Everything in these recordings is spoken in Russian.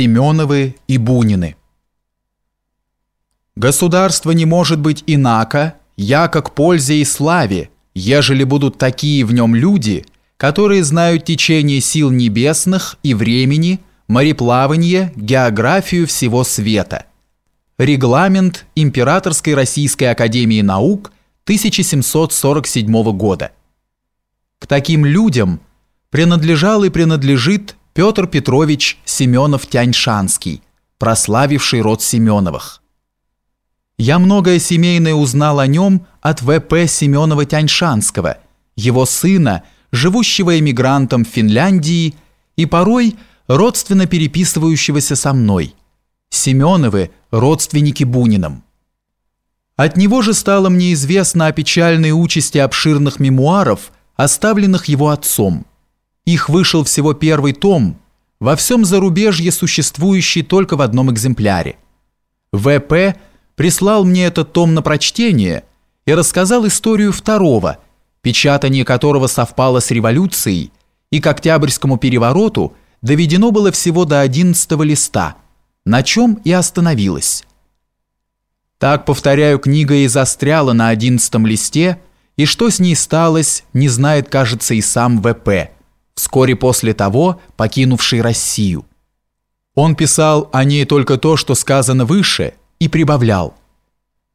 Семеновы и Бунины. Государство не может быть инако, яко к пользе и славе, ежели будут такие в нем люди, которые знают течение сил небесных и времени, мореплавание, географию всего света. Регламент Императорской Российской Академии Наук 1747 года. К таким людям принадлежал и принадлежит Петр Петрович Семенов-Тяньшанский, прославивший род Семеновых. Я многое семейное узнал о нем от В.П. Семенова-Тяньшанского, его сына, живущего эмигрантом в Финляндии и порой родственно переписывающегося со мной. Семеновы – родственники Бунинам. От него же стало мне известно о печальной участи обширных мемуаров, оставленных его отцом – их вышел всего первый том, во всем зарубежье существующий только в одном экземпляре. В.П. прислал мне этот том на прочтение и рассказал историю второго, печатание которого совпало с революцией, и к Октябрьскому перевороту доведено было всего до 11 листа, на чем и остановилось. Так, повторяю, книга и застряла на 11 листе, и что с ней сталось, не знает, кажется, и сам В.П вскоре после того покинувший Россию. Он писал о ней только то, что сказано выше, и прибавлял.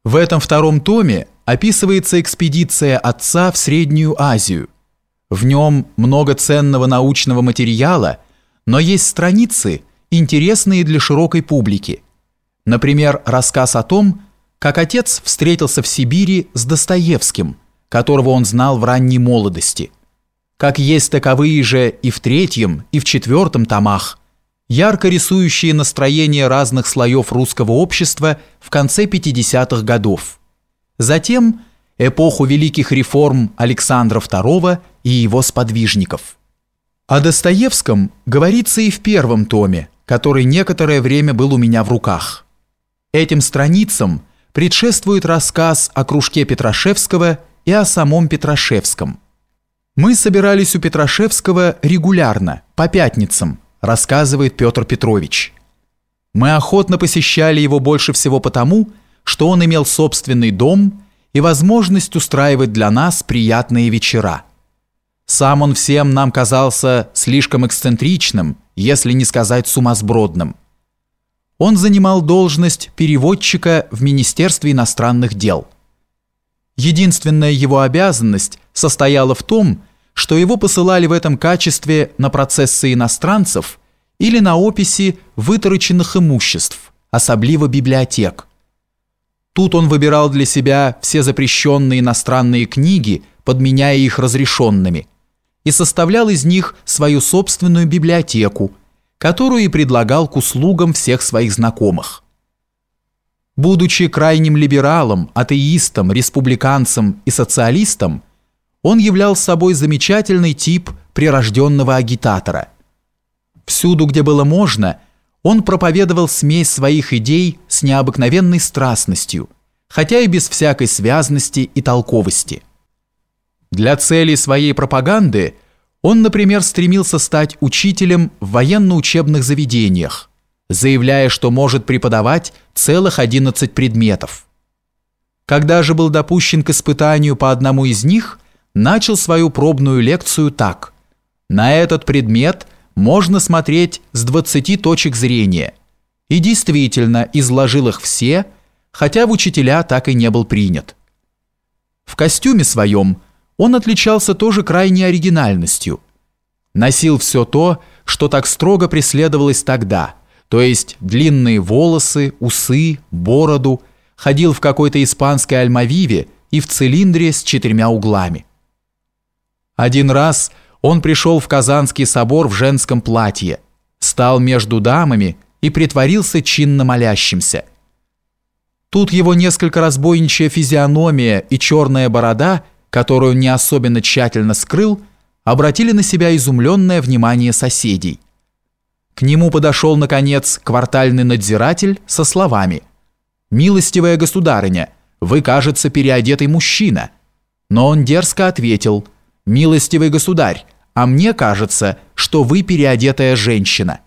В этом втором томе описывается экспедиция отца в Среднюю Азию. В нем много ценного научного материала, но есть страницы, интересные для широкой публики. Например, рассказ о том, как отец встретился в Сибири с Достоевским, которого он знал в ранней молодости – как есть таковые же и в третьем, и в четвертом томах, ярко рисующие настроение разных слоев русского общества в конце 50-х годов. Затем эпоху великих реформ Александра II и его сподвижников. О Достоевском говорится и в первом томе, который некоторое время был у меня в руках. Этим страницам предшествует рассказ о кружке Петрашевского и о самом Петрашевском – мы собирались у Петрашевского регулярно, по пятницам, рассказывает Петр Петрович. Мы охотно посещали его больше всего потому, что он имел собственный дом и возможность устраивать для нас приятные вечера. Сам он всем нам казался слишком эксцентричным, если не сказать сумасбродным. Он занимал должность переводчика в Министерстве иностранных дел – Единственная его обязанность состояла в том, что его посылали в этом качестве на процессы иностранцев или на описи вытороченных имуществ, особливо библиотек. Тут он выбирал для себя все запрещенные иностранные книги, подменяя их разрешенными, и составлял из них свою собственную библиотеку, которую и предлагал к услугам всех своих знакомых. Будучи крайним либералом, атеистом, республиканцем и социалистом, он являл собой замечательный тип прирожденного агитатора. Всюду, где было можно, он проповедовал смесь своих идей с необыкновенной страстностью, хотя и без всякой связности и толковости. Для цели своей пропаганды он, например, стремился стать учителем в военно-учебных заведениях, заявляя, что может преподавать целых 11 предметов. Когда же был допущен к испытанию по одному из них, начал свою пробную лекцию так. На этот предмет можно смотреть с 20 точек зрения. И действительно изложил их все, хотя в учителя так и не был принят. В костюме своем он отличался тоже крайней оригинальностью. Носил все то, что так строго преследовалось тогда – то есть длинные волосы, усы, бороду, ходил в какой-то испанской альмавиве и в цилиндре с четырьмя углами. Один раз он пришел в Казанский собор в женском платье, стал между дамами и притворился чинно молящимся. Тут его несколько разбойничья физиономия и черная борода, которую не особенно тщательно скрыл, обратили на себя изумленное внимание соседей. К нему подошел, наконец, квартальный надзиратель со словами «Милостивая государыня, вы, кажется, переодетый мужчина». Но он дерзко ответил «Милостивый государь, а мне кажется, что вы переодетая женщина».